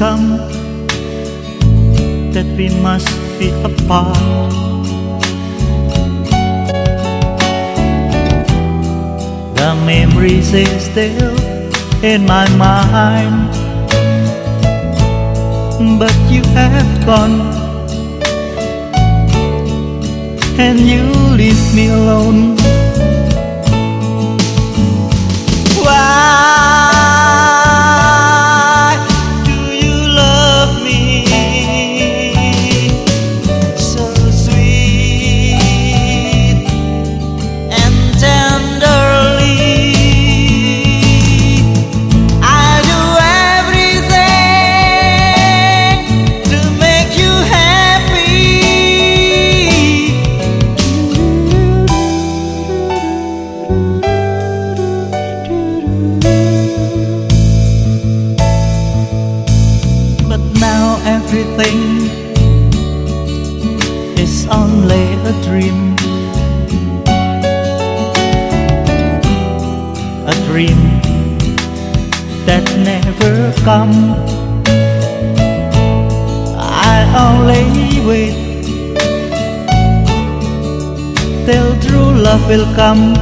come that we must be apart. The memories is still in my mind, but you have gone, and you leave me alone. Everything is only a dream. A dream that never come. I only wait till true love will come.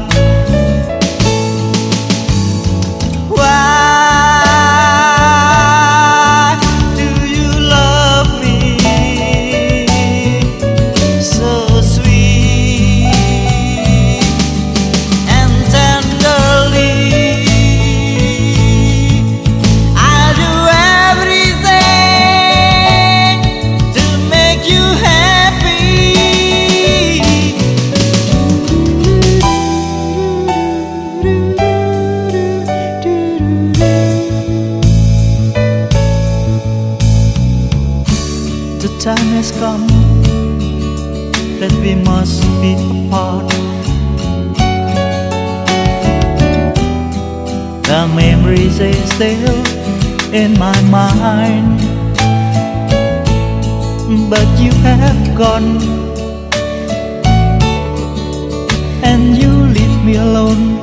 Time has come that we must be apart. The memories are still in my mind, but you have gone, and you leave me alone.